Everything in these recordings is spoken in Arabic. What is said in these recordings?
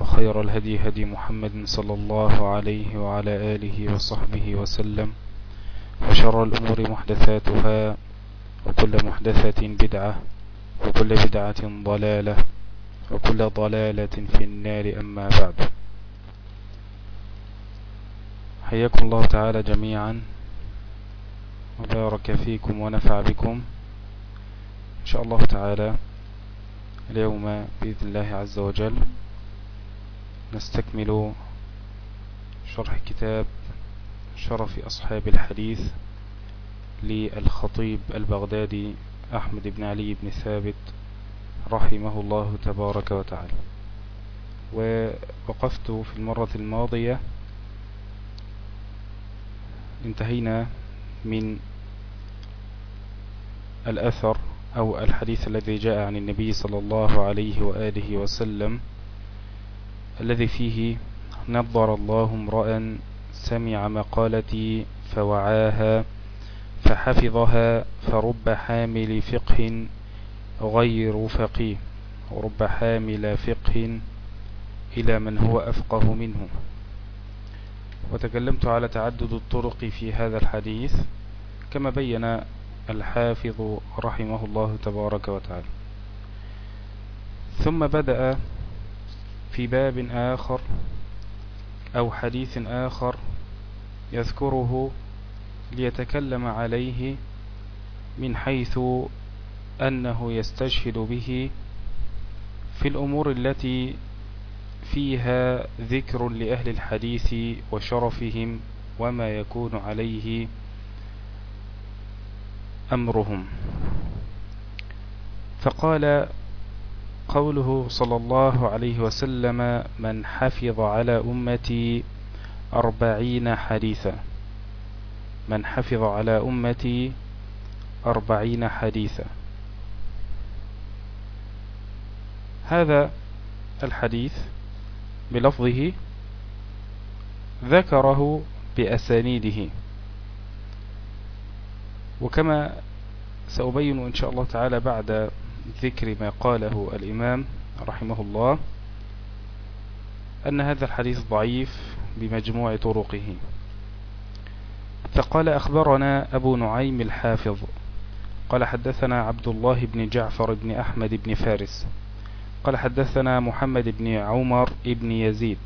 وخير الهدي هدي محمد صلى الله عليه وعلى آله وصحبه وسلم وشر الأمور محدثاتها وكل محدثة بدعة وكل بدعة ضلالة وكل ضلالة في النار أما بعد. حياكم الله تعالى جميعا. وبارك فيكم ونفع بكم. إن شاء الله تعالى اليوم بإذن الله عز وجل نستكمل شرح كتاب شرف أصحاب الحديث للخطيب البغدادي أحمد بن علي بن ثابت رحمه الله تبارك وتعالى. ووقفت في المرة الماضية. انتهينا من الأثر أو الحديث الذي جاء عن النبي صلى الله عليه وآله وسلم الذي فيه نظر الله امرأ سمع مقالتي فوعاها فحفظها فرب حامل فقه غير فقيه ورب حامل فقه إلى من هو أفقه منه. وتكلمت على تعدد الطرق في هذا الحديث كما بين الحافظ رحمه الله تبارك وتعالى. ثم بدأ في باب آخر أو حديث آخر يذكره ليتكلم عليه من حيث أنه يستشهد به في الأمور التي فيها ذكر لأهل الحديث وشرفهم وما يكون عليه أمرهم. فقال قوله صلى الله عليه وسلم من حفظ على أمتي أربعين حديثا. من حفظ على أمتي أربعين حديثا. هذا الحديث بلفظه ذكره بأسانيده. وكما سأبين إن شاء الله تعالى بعد ذكر ما قاله الإمام رحمه الله أن هذا الحديث ضعيف بمجموع طرقه. فقال أخبرنا أبو نعيم الحافظ قال حدثنا عبد الله بن جعفر بن أحمد بن فارس قال حدثنا محمد بن عمر بن يزيد.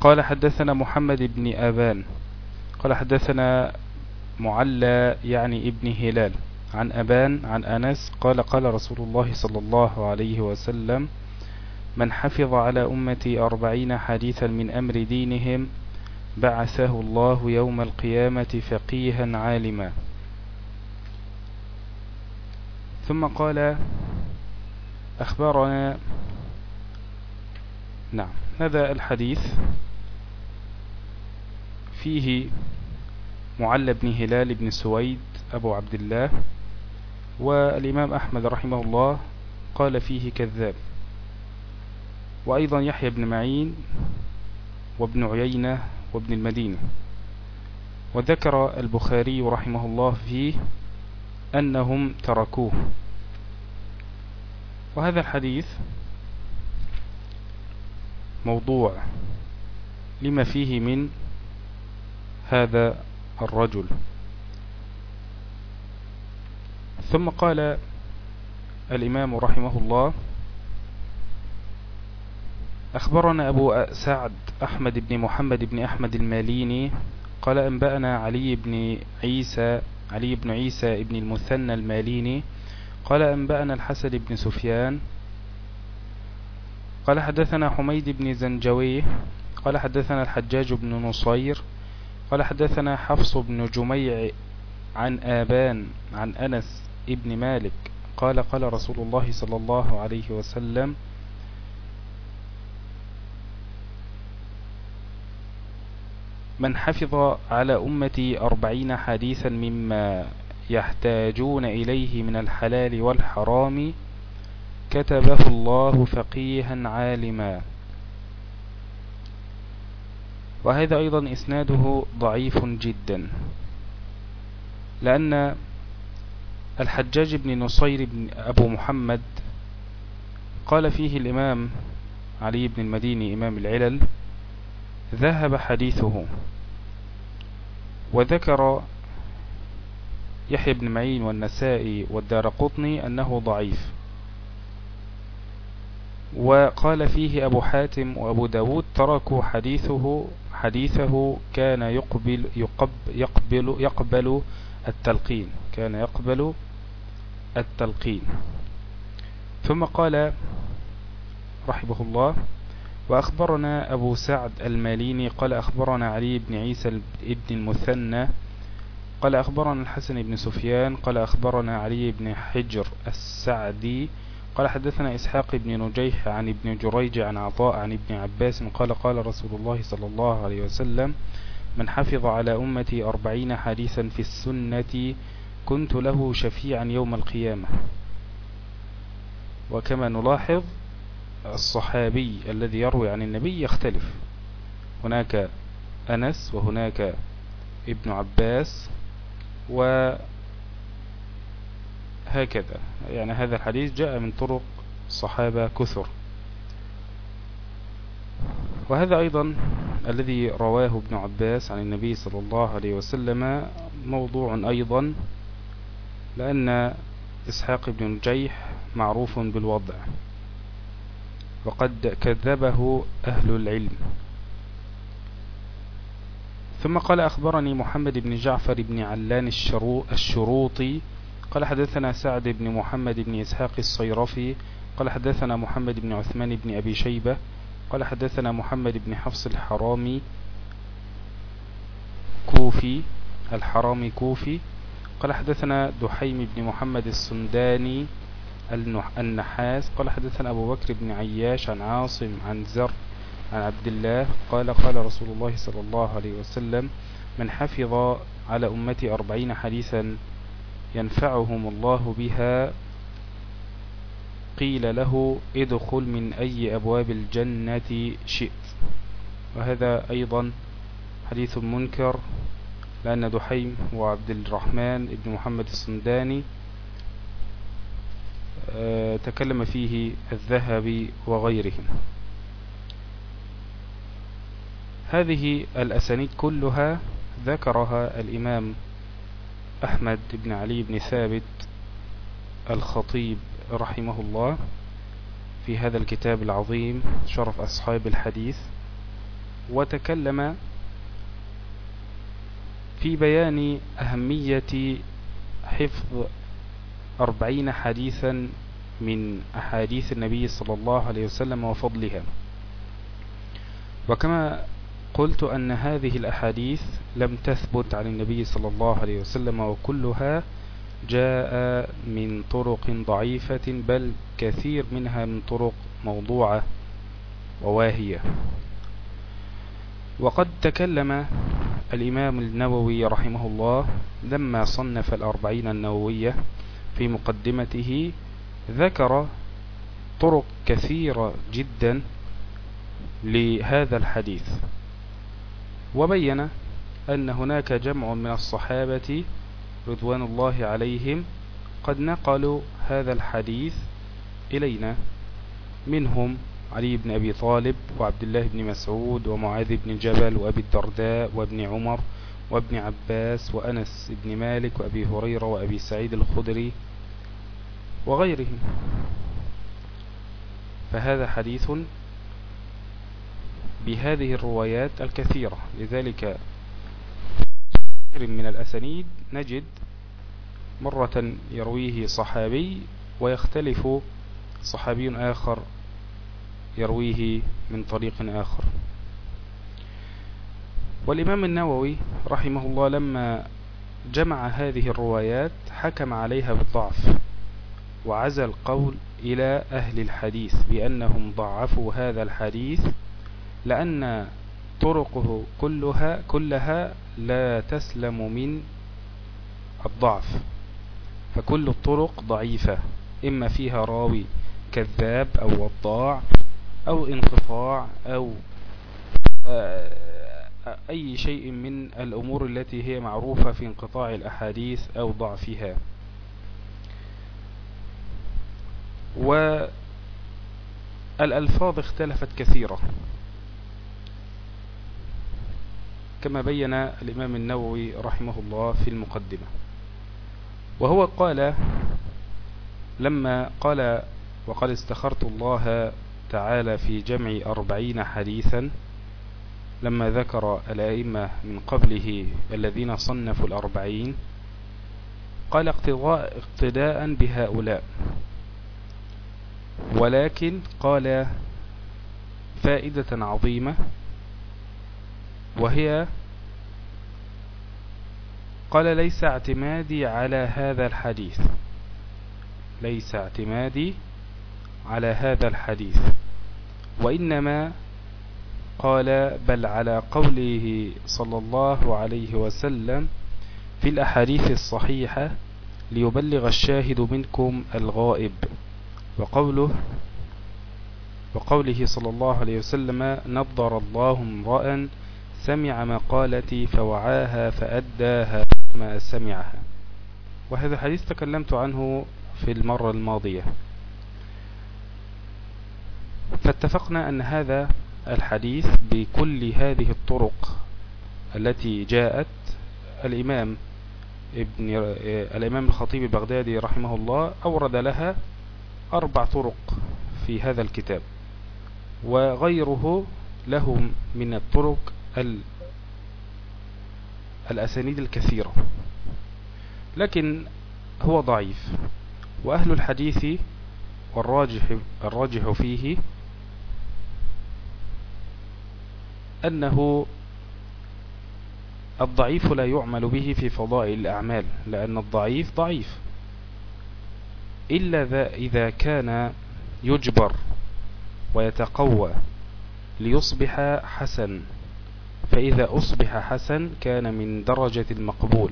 قال حدثنا محمد بن أبان قال حدثنا معلى يعني ابن هلال. عن أبان عن أنس قال قال رسول الله صلى الله عليه وسلم من حفظ على أمتي أربعين حديثا من أمر دينهم بعثه الله يوم القيامة فقيها عالما. ثم قال أخبرنا نعم هذا الحديث فيه معل بن هلال بن سويد أبو عبد الله والإمام أحمد رحمه الله قال فيه كذاب. وأيضا يحيى بن معين وابن عيينة وابن المدينة. وذكر البخاري رحمه الله فيه أنهم تركوه. وهذا الحديث موضوع لما فيه من هذا الرجل. ثم قال الإمام رحمه الله أخبرنا أبو سعد أحمد بن محمد بن أحمد الماليني قال أنبأنا علي بن عيسى علي بن عيسى بن المثنى الماليني قال أنبأنا الحسن بن سفيان قال حدثنا حميد بن زنجويه قال حدثنا الحجاج بن نصير قال حدثنا حفص بن جميع عن آبان عن أنس ن بن مالك قال قال رسول الله صلى الله عليه وسلم من حفظ على أمتي أربعين حديثا مما يحتاجون إليه من الحلال والحرام كتبه الله فقيها عالما. وهذا أيضا إسناده ضعيف جدا لأن الحجاج بن نصير بن أبو محمد قال فيه الإمام علي بن المديني إمام العلل ذهب حديثه وذكر يحيى بن معين والنسائي والدار قطني أنه ضعيف. وقال فيه أبو حاتم وأبو داود تركوا حديثه حديثه كان يقبل, يقبل, يقبل, يقبل التلقين. كان يقبل التلقين. ثم قال رحمه الله وأخبرنا أبو سعد الماليني قال أخبرنا علي بن عيسى بن المثنى قال أخبرنا الحسن بن سفيان قال أخبرنا علي بن حجر السعدي قال حدثنا إسحاق بن نجيح عن ابن جريج عن عطاء عن ابن عباس قال قال رسول الله صلى الله عليه وسلم من حفظ على أمتي أربعين حديثا في السنة كنت له شفيعا يوم القيامة. وكما نلاحظ الصحابي الذي يروي عن النبي يختلف. هناك أنس وهناك ابن عباس وهكذا يعني هذا الحديث جاء من طرق صحابة كثر. وهذا أيضا الذي رواه ابن عباس عن النبي صلى الله عليه وسلم موضوع أيضا لأن إسحاق بن نجيح معروف بالوضع وقد كذبه أهل العلم. ثم قال أخبرني محمد بن جعفر بن علان الشروطي قال حدثنا سعد بن محمد بن إسحاق الصيرفي قال حدثنا محمد بن عثمان بن أبي شيبة قال حدثنا محمد بن حفص الحرامي كوفي الحرامي كوفي قال حدثنا دحيم بن محمد السنداني النحاس قال حدثنا أبو بكر بن عياش عن عاصم عن زر عن عبد الله قال قال رسول الله صلى الله عليه وسلم من حفظ على أمتي أربعين حديثا ينفعهم الله بها. قيل له ادخل من أي أبواب الجنة شئت. وهذا أيضا حديث منكر. لأن دحيم وعبد الرحمن بن محمد السنداني. آه، تكلم فيه الذهبي وغيرهم. هذه الأسانيد كلها ذكرها الإمام أحمد بن علي بن ثابت الخطيب رحمه الله في هذا الكتاب العظيم شرف أصحاب الحديث وتكلم في بيان أهمية حفظ أربعين حديثا من أحاديث النبي صلى الله عليه وسلم وفضلها. وكما قلت أن هذه الأحاديث لم تثبت عن النبي صلى الله عليه وسلم وكلها جاء من طرق ضعيفة بل كثير منها من طرق موضوعة وواهية. وقد تكلم الإمام النووي رحمه الله لما صنف الأربعين النووية في مقدمته ذكر طرق كثيرة جدا لهذا الحديث. وبين أن هناك جمع من الصحابة رضوان الله عليهم قد نقلوا هذا الحديث إلينا. منهم علي بن أبي طالب وعبد الله بن مسعود ومعاذ بن جبل وأبي الدرداء وابن عمر وابن عباس وأنس بن مالك وأبي هريرة وأبي سعيد الخدري وغيرهم. فهذا حديث بهذه الروايات الكثيرة. لذلك من الأسانيد نجد مرة يرويه صحابي ويختلف صحابي آخر يرويه من طريق آخر. والإمام النووي رحمه الله لما جمع هذه الروايات حكم عليها بالضعف وعزى القول إلى أهل الحديث بأنهم ضعفوا هذا الحديث لأن طرقه كلها كلها لا تسلم من الضعف. فكل الطرق ضعيفة. إما فيها راوي كذاب أو وضاع أو انقطاع أو آه، أي شيء من الأمور التي هي معروفة في انقطاع الأحاديث أو ضعفها. والألفاظ اختلفت كثيرا كما بين الإمام النووي رحمه الله في المقدمة. وهو قال لما قال وقد استخرت الله تعالى في جمع أربعين حديثا لما ذكر الأئمة من قبله الذين صنفوا الأربعين قال اقتداء بهؤلاء. ولكن قال فائدة عظيمة وهي قال ليس اعتمادي على هذا الحديث. ليس اعتمادي على هذا الحديث. وإنما قال بل على قوله صلى الله عليه وسلم في الأحاديث الصحيحة ليبلغ الشاهد منكم الغائب. وقوله وقوله صلى الله عليه وسلم نظر الله امرأ سمع مقالتي فوعاها فأداها ما سمعها. وهذا الحديث تكلمت عنه في المرة الماضية. فاتفقنا أن هذا الحديث بكل هذه الطرق التي جاءت الإمام ابن الإمام الخطيب البغدادي رحمه الله أورد لها أربع طرق في هذا الكتاب وغيره له من الطرق الأسانيد الكثيرة. لكن هو ضعيف. وأهل الحديث والراجح الراجح فيه أنه الضعيف لا يعمل به في فضائل الأعمال لأن الضعيف ضعيف. إلا ذا إذا كان يجبر ويتقوى ليصبح حسن. فإذا أصبح حسن كان من درجة المقبول.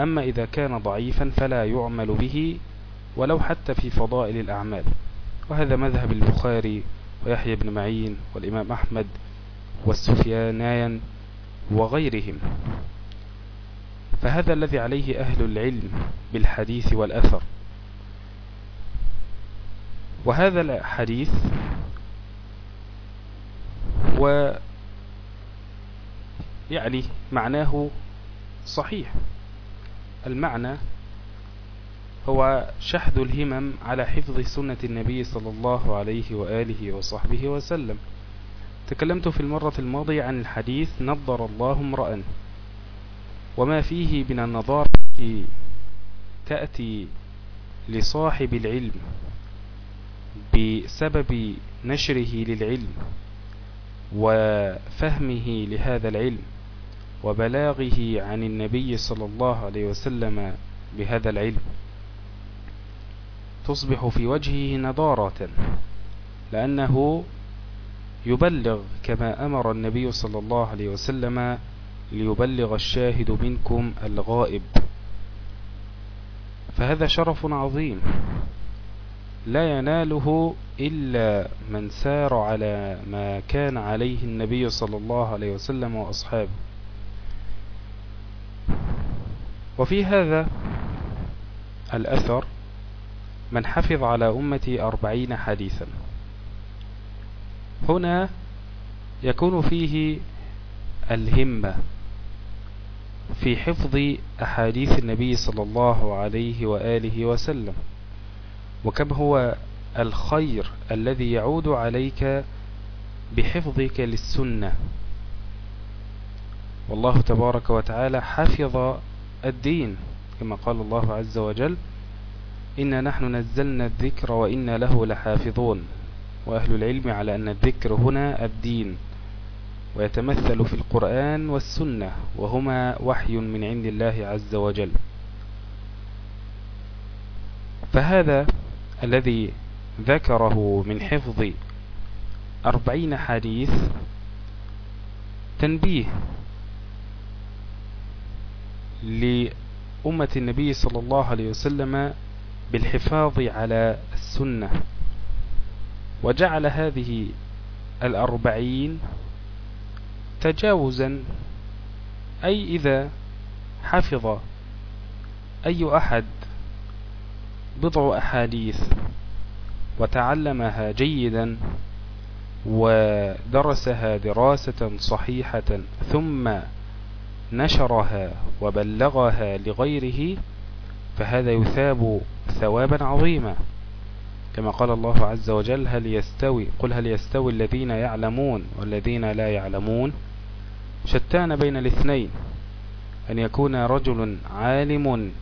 أما إذا كان ضعيفا فلا يعمل به ولو حتى في فضائل الأعمال. وهذا مذهب البخاري ويحيى بن معين والإمام أحمد والسفيانان وغيرهم. فهذا الذي عليه أهل العلم بالحديث والأثر. وهذا الحديث و يعني معناه صحيح. المعنى هو شحذ الهمم على حفظ سنة النبي صلى الله عليه وآله وصحبه وسلم. تكلمت في المرة الماضية عن الحديث نظر الله امرأ. وما فيه من النظار تأتي لصاحب العلم بسبب نشره للعلم. وفهمه لهذا العلم وبلاغه عن النبي صلى الله عليه وسلم بهذا العلم. تصبح في وجهه نضارة لأنه يبلغ كما أمر النبي صلى الله عليه وسلم ليبلغ الشاهد منكم الغائب. فهذا شرف عظيم. لا يناله إلا من سار على ما كان عليه النبي صلى الله عليه وسلم وأصحابه. وفي هذا الأثر من حفظ على أمتي أربعين حديثا. هنا يكون فيه الهمة في حفظ أحاديث النبي صلى الله عليه وآله وسلم. وكم هو الخير الذي يعود عليك بحفظك للسنة. والله تبارك وتعالى حفظ الدين كما قال الله عز وجل إنا نحن نزلنا الذكر وإنا له لحافظون. وأهل العلم على أن الذكر هنا الدين ويتمثل في القرآن والسنة وهما وحي من عند الله عز وجل. فهذا الذي ذكره من حفظ أربعين حديث تنبيه لأمة النبي صلى الله عليه وسلم بالحفاظ على السنة. وجعل هذه الأربعين تجاوزا أي إذا حفظ أي أحد بضع أحاديث وتعلمها جيدا ودرسها دراسة صحيحة ثم نشرها وبلغها لغيره فهذا يثاب ثوابا عظيما. كما قال الله عز وجل هل يستوي قل هل يستوي الذين يعلمون والذين لا يعلمون؟ شتان بين الاثنين أن يكون رجل عالم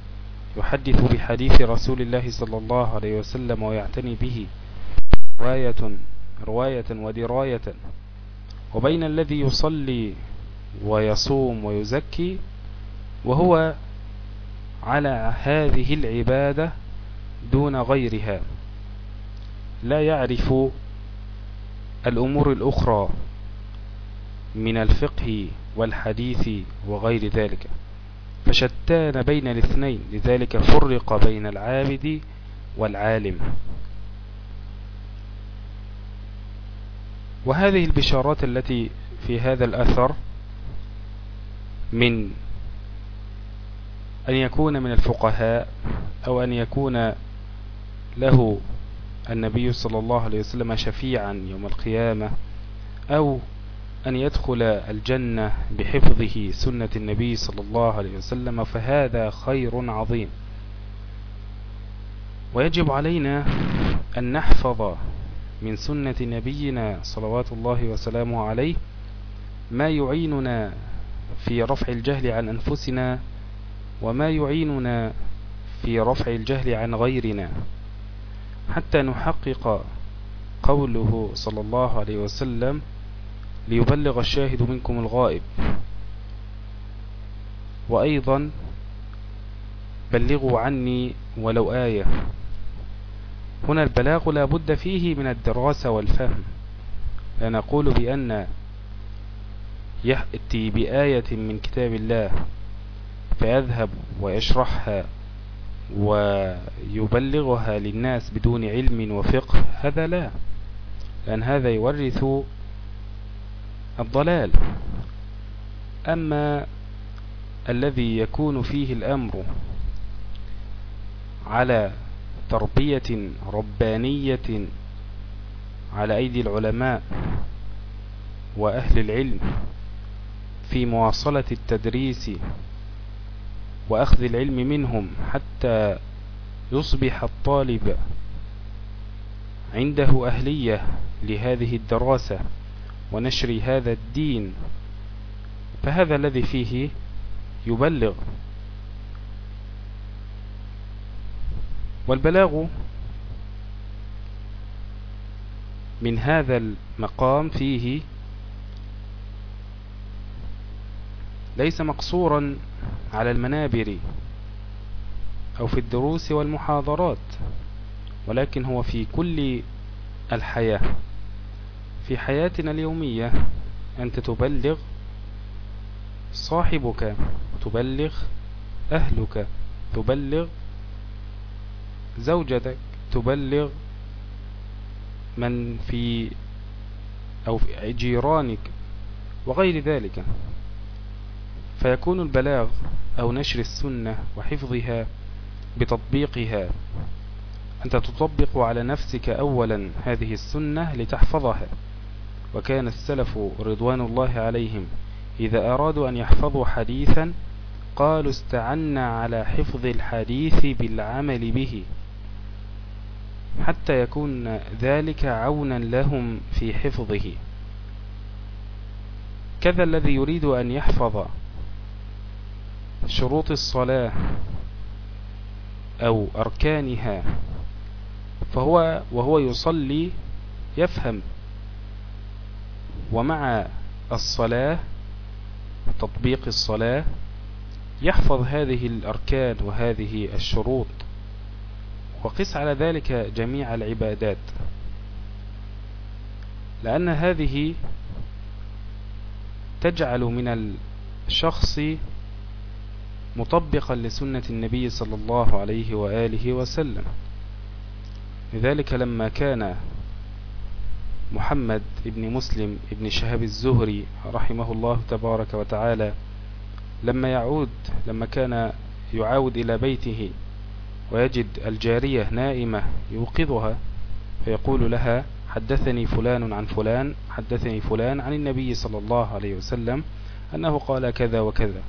يحدث بحديث رسول الله صلى الله عليه وسلم ويعتني به رواية, رواية ودراية. وبين الذي يصلي ويصوم ويزكي وهو على هذه العبادة دون غيرها. لا يعرف الأمور الأخرى من الفقه والحديث وغير ذلك. فشتان بين الاثنين لذلك فرق بين العابد والعالم. وهذه البشارات التي في هذا الأثر من أن يكون من الفقهاء أو أن يكون له النبي صلى الله عليه وسلم شفيعا يوم القيامة أو أن يدخل الجنة بحفظه سنة النبي صلى الله عليه وسلم فهذا خير عظيم. ويجب علينا أن نحفظ من سنة نبينا صلوات الله وسلامه عليه ما يعيننا في رفع الجهل عن أنفسنا وما يعيننا في رفع الجهل عن غيرنا. حتى نحقق قوله صلى الله عليه وسلم ليبلغ الشاهد منكم الغائب. وأيضا بلغوا عني ولو آية. هنا البلاغ لا بد فيه من الدراسة والفهم. لا نقول بأن يأتي بآية من كتاب الله فيذهب ويشرحها ويبلغها للناس بدون علم وفقه. هذا لا لأن هذا يورث الضلال. أما الذي يكون فيه الأمر على تربية ربانية على أيدي العلماء وأهل العلم في مواصلة التدريس وأخذ العلم منهم حتى يصبح الطالب عنده أهلية لهذه الدراسة ونشر هذا الدين. فهذا الذي فيه يبلغ. والبلاغ من هذا المقام فيه ليس مقصورا على المنابر أو في الدروس والمحاضرات ولكن هو في كل الحياة. في حياتنا اليومية أنت تبلغ صاحبك تبلغ أهلك تبلغ زوجتك تبلغ من في أو في جيرانك وغير ذلك. فيكون البلاغ أو نشر السنة وحفظها بتطبيقها. أنت تطبق على نفسك أولا هذه السنة لتحفظها. وكان السلف رضوان الله عليهم. إذا أرادوا أن يحفظوا حديثا قالوا استعنا على حفظ الحديث بالعمل به حتى يكون ذلك عونا لهم في حفظه. كذا الذي يريد أن يحفظ شروط الصلاة أو أركانها فهو وهو يصلي يفهم ومع الصلاة تطبيق الصلاة يحفظ هذه الأركان وهذه الشروط. وقس على ذلك جميع العبادات. لأن هذه تجعل من الشخص مطبقا لسنة النبي صلى الله عليه وآله وسلم. لذلك لما كان محمد بن مسلم بن شهاب الزهري رحمه الله تبارك وتعالى لما يعود لما كان يعاود إلى بيته ويجد الجارية نائمة يوقظها فيقول لها حدثني فلان عن فلان حدثني فلان عن النبي صلى الله عليه وسلم أنه قال كذا وكذا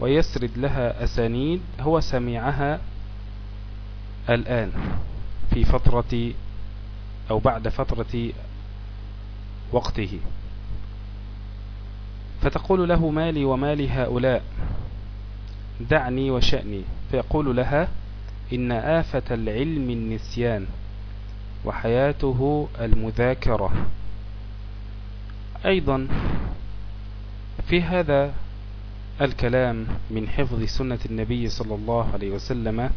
ويسرد لها أسانيد هو سمعها الآن في فترة أو بعد فترة وقته. فتقول له مالي ومالي هؤلاء؟ دعني وشأني. فيقول لها إن آفة العلم النسيان وحياته المذاكرة. أيضا في هذا الكلام من حفظ سنة النبي صلى الله عليه وسلم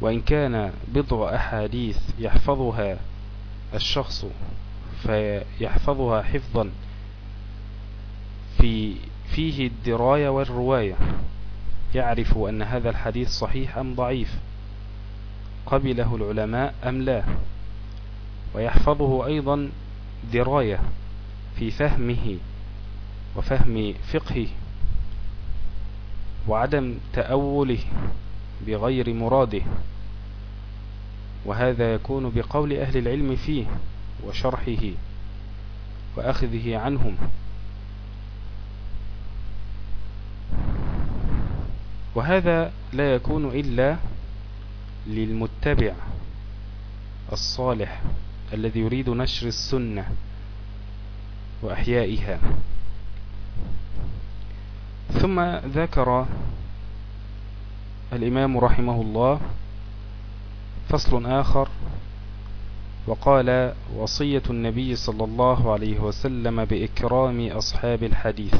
وإن كان بضع أحاديث يحفظها الشخص فيحفظها حفظا في فيه الدراية والرواية. يعرف أن هذا الحديث صحيح أم ضعيف. قبله العلماء أم لا. ويحفظه أيضا دراية في فهمه وفهم فقهه وعدم تأوله بغير مراده. وهذا يكون بقول أهل العلم فيه. وشرحه وأخذه عنهم. وهذا لا يكون إلا للمتبع الصالح الذي يريد نشر السنة وأحيائها. ثم ذكر الإمام رحمه الله فصل آخر وقال وصية النبي صلى الله عليه وسلم بإكرام أصحاب الحديث.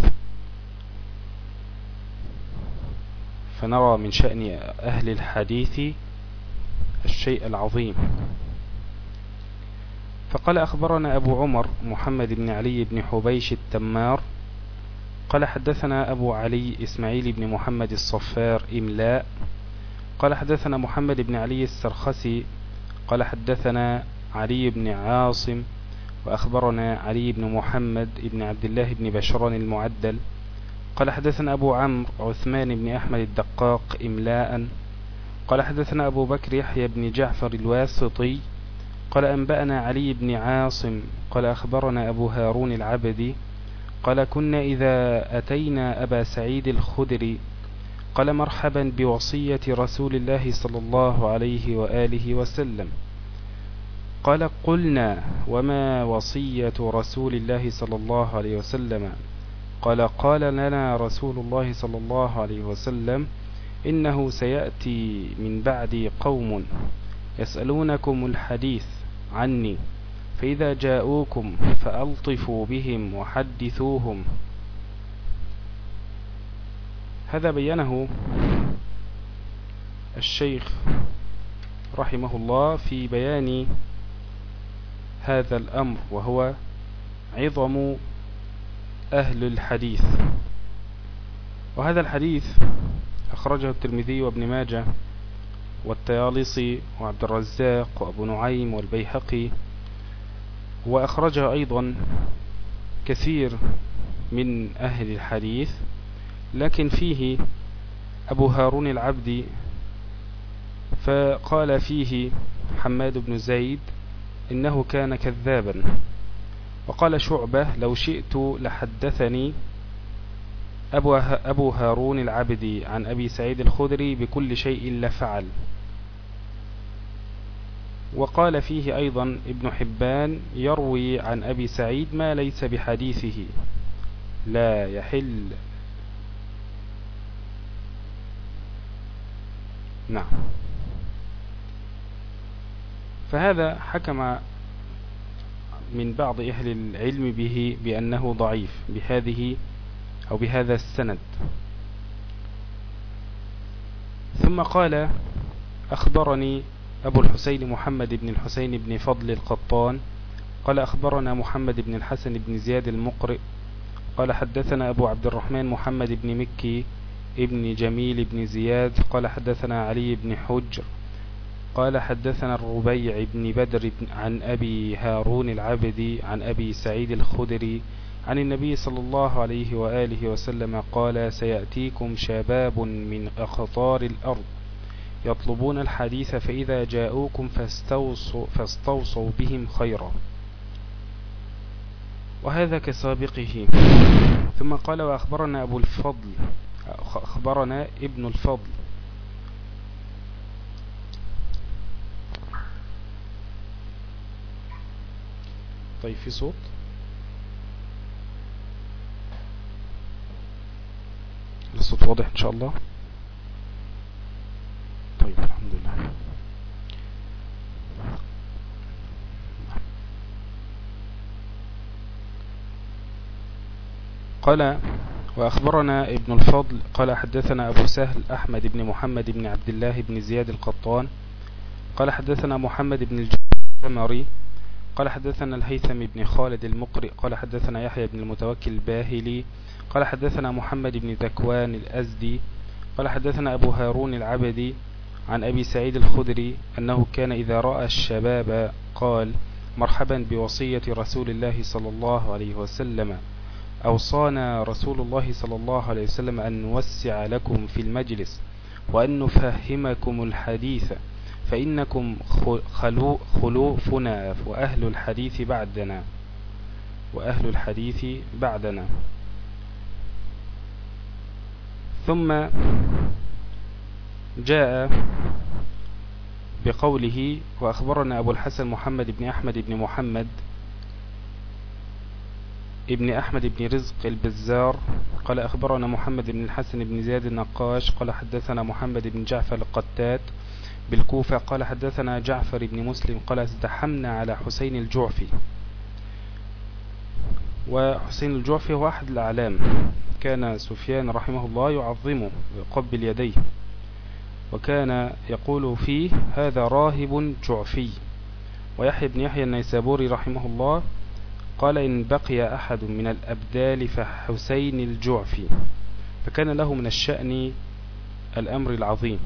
فنرى من شأن أهل الحديث الشيء العظيم. فقال أخبرنا أبو عمر محمد بن علي بن حبيش التمار قال حدثنا أبو علي إسماعيل بن محمد الصفار إملاء قال حدثنا محمد بن علي السرخسي قال حدثنا علي بن عاصم وأخبرنا علي بن محمد بن عبد الله بن بشران المعدل. قال حدثنا أبو عمرو عثمان بن أحمد الدقاق إملاء. قال حدثنا أبو بكر يحيى بن جعفر الواسطي. قال أنبأنا علي بن عاصم. قال أخبرنا أبو هارون العبدي. قال كنا إذا أتينا أبا سعيد الخدري. قال مرحبا بوصية رسول الله صلى الله عليه وآله وسلم. قال قلنا وما وصية رسول الله صلى الله عليه وسلم؟ قال قال لنا رسول الله صلى الله عليه وسلم إنه سيأتي من بعدي قوم يسألونكم الحديث عني فإذا جاءوكم فألطفوا بهم وحدثوهم. هذا بينه الشيخ رحمه الله في بيان هذا الأمر وهو عظم أهل الحديث. وهذا الحديث أخرجه الترمذي وابن ماجه والتيالصي وعبد الرزاق وأبو نعيم والبيهقي وأخرجه أيضا كثير من أهل الحديث. لكن فيه أبو هارون العبدي فقال فيه حماد بن زيد إنه كان كذابا. وقال شعبة لو شئت لحدثني أبو, هارون العبدي عن أبي سعيد الخدري بكل شيء لفعل وقال فيه أيضا ابن حبان يروي عن أبي سعيد ما ليس بحديثه لا يحل. نعم. فهذا حكم من بعض أهل العلم به بأنه ضعيف بهذه أو بهذا السند. ثم قال أخبرني أبو الحسين محمد بن الحسين بن فضل القطان. قال أخبرنا محمد بن الحسن بن زياد المقرئ. قال حدثنا أبو عبد الرحمن محمد بن مكي ابن جميل بن زياد. قال حدثنا علي بن حجر. قال حدثنا الربيع بن بدر عن أبي هارون العبدي عن أبي سعيد الخدري عن النبي صلى الله عليه وآله وسلم قال سيأتيكم شباب من أخطار الأرض يطلبون الحديث فإذا جاءوكم فاستوصوا, فاستوصوا بهم خيرا. وهذا كسابقه. ثم قال وأخبرنا أبو الفضل أخبرنا ابن الفضل طيب في صوت. الصوت واضح إن شاء الله. طيب الحمد لله. قال وأخبرنا ابن الفضل قال حدثنا أبو سهل أحمد بن محمد بن عبد الله بن زياد القطان قال حدثنا محمد بن الجمري قال حدثنا الهيثم بن خالد المقرئ قال حدثنا يحيى بن المتوكل الباهلي قال حدثنا محمد بن ذكوان الأزدي قال حدثنا أبو هارون العبدي عن أبي سعيد الخدري أنه كان إذا رأى الشباب قال مرحبا بوصية رسول الله صلى الله عليه وسلم. أوصانا رسول الله صلى الله عليه وسلم أن نوسع لكم في المجلس وأن نفهمكم الحديث فإنكم خلوفنا وأهل الحديث بعدنا. وأهل الحديث بعدنا. ثم جاء بقوله وأخبرنا أبو الحسن محمد بن أحمد بن محمد ابن أحمد بن رزق البزار قال أخبرنا محمد بن الحسن بن زياد النقاش قال حدثنا محمد بن جعفر القتات بالكوفة قال حدثنا جعفر بن مسلم قال ازدحمنا على حسين الجعفي. وحسين الجعفي هو أحد الأعلام. كان سفيان رحمه الله يعظمه ويقبل يديه وكان يقول فيه هذا راهب جعفي. ويحيى بن يحيى النيسابوري رحمه الله قال إن بقي أحد من الأبدال فحسين الجعفي. فكان له من الشأن الأمر العظيم.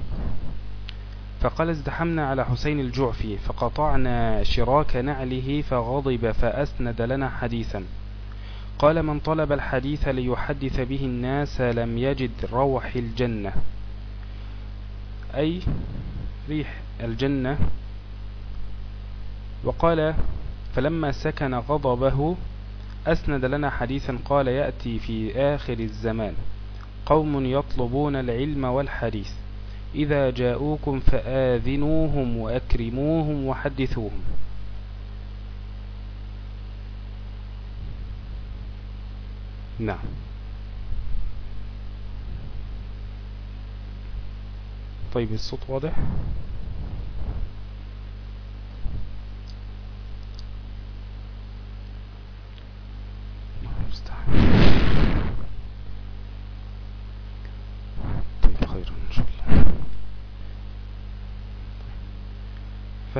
فقال ازدحمنا على حسين الجعفي فقطعنا شراك نعله فغضب فأسند لنا حديثا. قال من طلب الحديث ليحدث به الناس لم يجد روح الجنة. أي ريح الجنة. وقال فلما سكن غضبه أسند لنا حديثا قال يأتي في آخر الزمان. قوم يطلبون العلم والحديث. إذا جاءوكم فآذنوهم وأكرموهم وحدثوهم. نعم. طيب الصوت واضح؟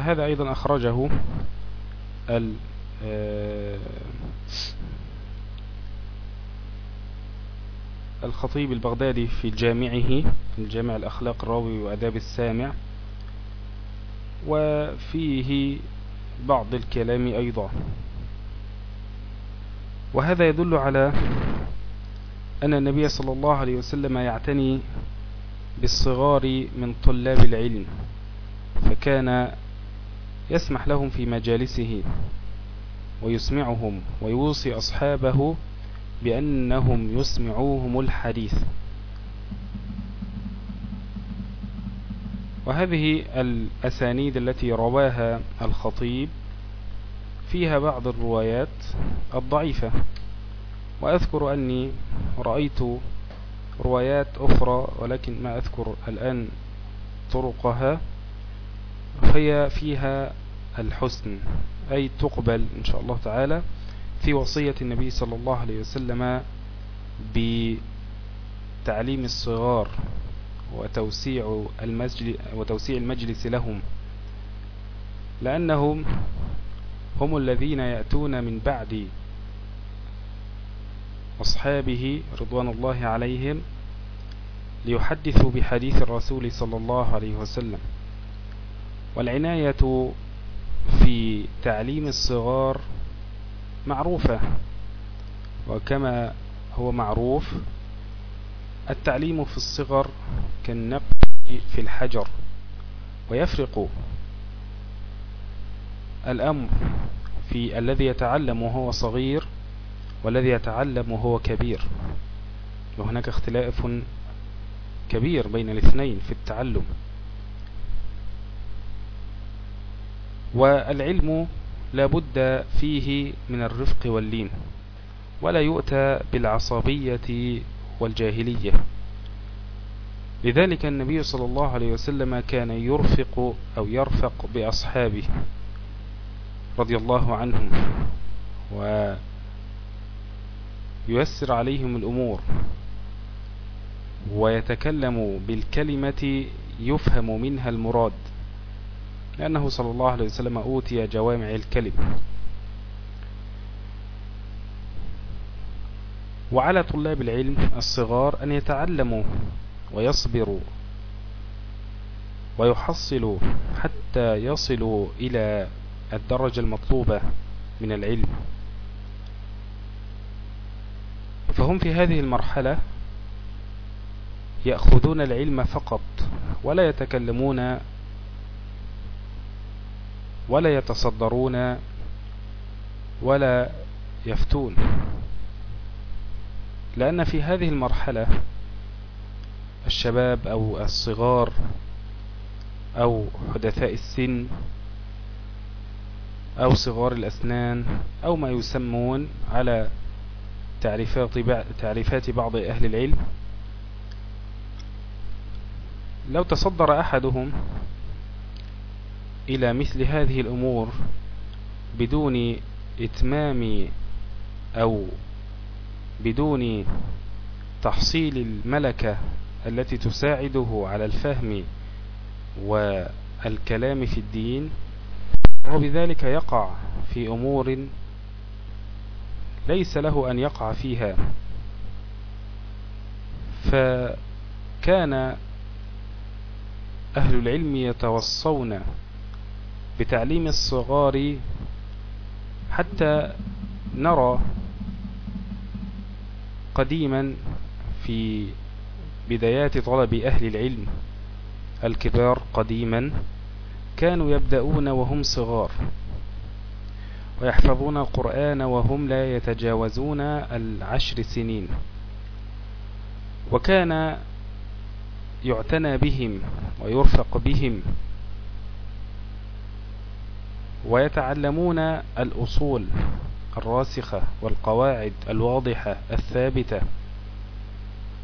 فهذا أيضا أخرجه آه، الخطيب البغدادي في جامعه في الجامع الأخلاق الراوي وأداب السامع. وفيه بعض الكلام أيضا. وهذا يدل على أن النبي صلى الله عليه وسلم يعتني بالصغار من طلاب العلم. فكان يسمح لهم في مجالسه ويسمعهم ويوصي أصحابه بأنهم يسمعوهم الحديث. وهذه الأسانيد التي رواها الخطيب فيها بعض الروايات الضعيفة. وأذكر أني رأيت روايات أخرى ولكن ما أذكر الآن طرقها. هي فيها الحسن أي تقبل إن شاء الله تعالى في وصية النبي صلى الله عليه وسلم بتعليم الصغار وتوسيع المجلس, وتوسيع المجلس لهم. لأنهم هم الذين يأتون من بعد أصحابه رضوان الله عليهم ليحدثوا بحديث الرسول صلى الله عليه وسلم. والعناية في تعليم الصغار معروفة وكما هو معروف التعليم في الصغر كالنقش في الحجر ويفرق الأمر في الذي يتعلم وهو صغير والذي يتعلم وهو كبير. وهناك اختلاف كبير بين الاثنين في التعلم. والعلم لا بد فيه من الرفق واللين ولا يؤتى بالعصبية والجاهلية. لذلك النبي صلى الله عليه وسلم كان يرفق أو يرفق بأصحابه رضي الله عنهم وييسر عليهم الأمور ويتكلم بالكلمة يفهم منها المراد. لأنه صلى الله عليه وسلم أوتي جوامع الكلم. وعلى طلاب العلم الصغار أن يتعلموا ويصبروا ويحصلوا حتى يصلوا إلى الدرجة المطلوبة من العلم. فهم في هذه المرحلة يأخذون العلم فقط ولا يتكلمون ولا يتصدرون ولا يفتون. لأن في هذه المرحلة الشباب أو الصغار أو حدثاء السن أو صغار الأسنان أو ما يسمون على تعريفات بعض أهل العلم لو تصدر أحدهم إلى مثل هذه الأمور بدون إتمام أو بدون تحصيل الملكة التي تساعده على الفهم والكلام في الدين وبذلك يقع في أمور ليس له أن يقع فيها. فكان أهل العلم يتوصون بتعليم الصغار حتى نرى قديما في بدايات طلب أهل العلم. الكبار قديما كانوا يبدأون وهم صغار ويحفظون القرآن وهم لا يتجاوزون العشر سنين. وكان يعتنى بهم ويرفق بهم ويتعلمون الأصول الراسخة والقواعد الواضحة الثابتة.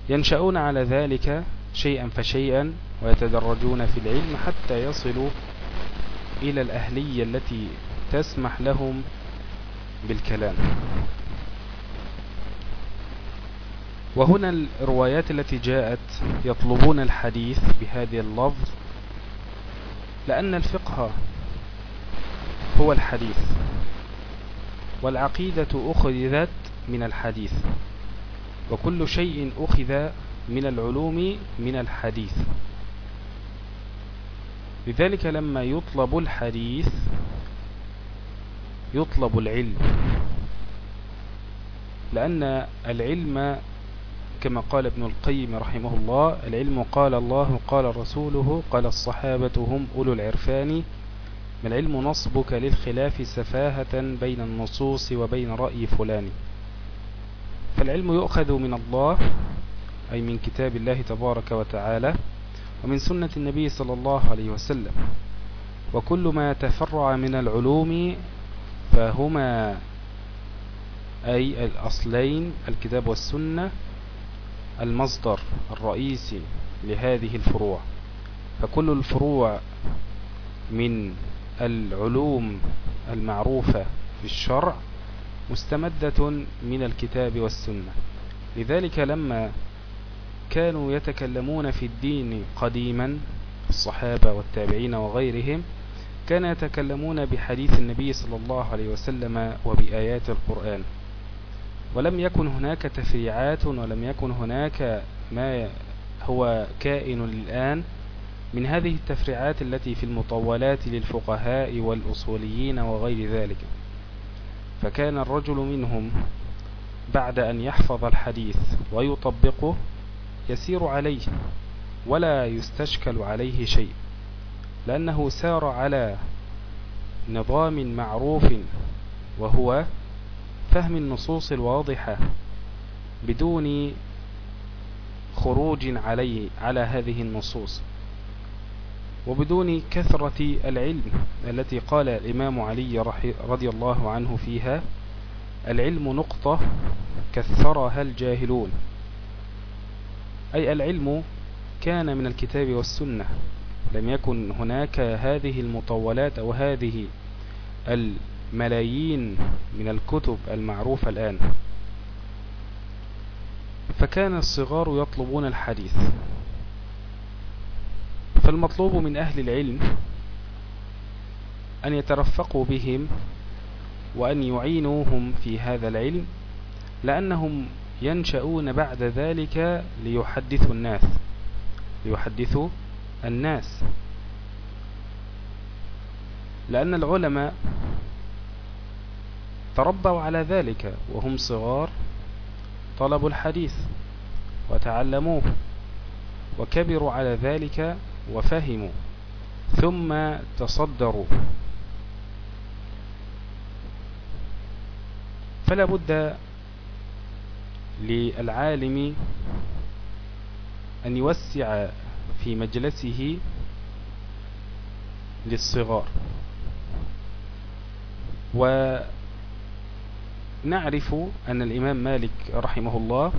ينشأون على ذلك شيئا فشيئا ويتدرجون في العلم حتى يصلوا إلى الأهلية التي تسمح لهم بالكلام. وهنا الروايات التي جاءت يطلبون الحديث بهذه اللفظ لأن الفقه هو الحديث. والعقيدة أخذت من الحديث. وكل شيء أخذ من العلوم من الحديث. لذلك لما يطلب الحديث يطلب العلم. لأن العلم كما قال ابن القيم رحمه الله العلم قال الله قال رسوله قال الصحابة هم أولو العرفان. العلم نصبك للخلاف سفاهة بين النصوص وبين رأي فلان. فالعلم يؤخذ من الله أي من كتاب الله تبارك وتعالى ومن سنة النبي صلى الله عليه وسلم. وكل ما يتفرع من العلوم فهما أي الأصلين الكتاب والسنة المصدر الرئيسي لهذه الفروع. فكل الفروع من العلوم المعروفة في الشرع مستمدة من الكتاب والسنة. لذلك لما كانوا يتكلمون في الدين قديما الصحابة والتابعين وغيرهم كانوا يتكلمون بحديث النبي صلى الله عليه وسلم وبآيات القرآن. ولم يكن هناك تفريعات ولم يكن هناك ما هو كائن الآن من هذه التفريعات التي في المطولات للفقهاء والأصوليين وغير ذلك فكان الرجل منهم بعد أن يحفظ الحديث ويطبقه يسير عليه ولا يستشكل عليه شيء لأنه سار على نظام معروف وهو فهم النصوص الواضحة بدون خروج عليه على هذه النصوص. وبدون كثرة العلم التي قال الإمام علي رضي الله عنه فيها العلم نقطة كثرها الجاهلون. أي العلم كان من الكتاب والسنة. لم يكن هناك هذه المطولات أو هذه الملايين من الكتب المعروفة الآن. فكان الصغار يطلبون الحديث. فالمطلوب من أهل العلم أن يترفقوا بهم وأن يعينوهم في هذا العلم لأنهم ينشأون بعد ذلك ليحدثوا الناس ليحدثوا الناس. لأن العلماء تربوا على ذلك وهم صغار طلبوا الحديث وتعلموه وكبروا على ذلك وفهموا ثم تصدروا. فلا بد للعالم أن يوسع في مجلسه للصغار. ونعرف أن الإمام مالك رحمه الله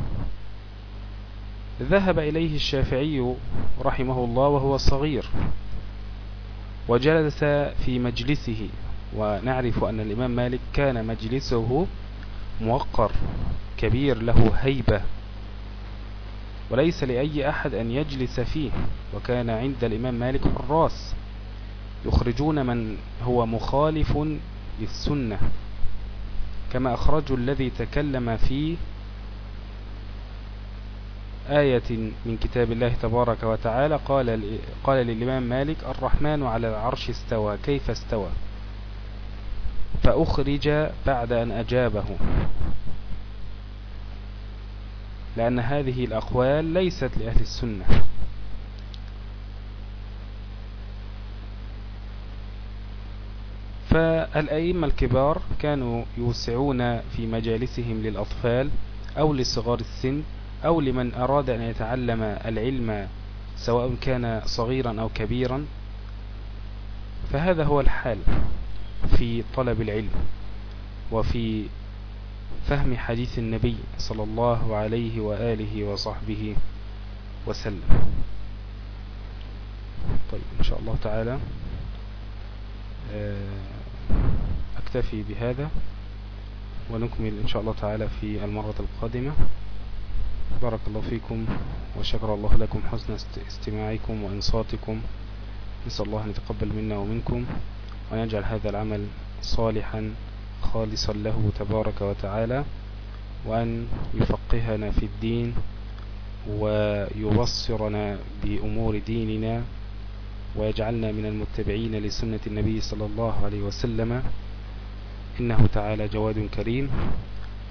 ذهب إليه الشافعي رحمه الله وهو صغير وجلس في مجلسه ونعرف أن الإمام مالك كان مجلسه موقر كبير له هيبة وليس لأي أحد أن يجلس فيه وكان عند الإمام مالك حراس يخرجون من هو مخالف للسنة كما أخرجوا الذي تكلم في آية من كتاب الله تبارك وتعالى قال, قال للإمام مالك الرحمن على العرش استوى كيف استوى؟ فأخرج بعد أن أجابه. لأن هذه الأقوال ليست لأهل السنة. فالأئمة الكبار كانوا يوسعون في مجالسهم للأطفال أو لصغار السن أو لمن أراد أن يتعلم العلم سواء كان صغيرا أو كبيرا فهذا هو الحال في طلب العلم وفي فهم حديث النبي صلى الله عليه وآله وصحبه وسلم. طيب إن شاء الله تعالى آه، أكتفي بهذا ونكمل إن شاء الله تعالى في المرة القادمة. بارك الله فيكم وشكر الله لكم حسن استماعكم وإنصاتكم. نسأل الله أن يتقبل منا ومنكم وأن يجعل هذا العمل صالحا خالصا له تبارك وتعالى وأن يفقهنا في الدين ويبصرنا بأمور ديننا ويجعلنا من المتبعين لسنة النبي صلى الله عليه وسلم. إنه تعالى جواد كريم.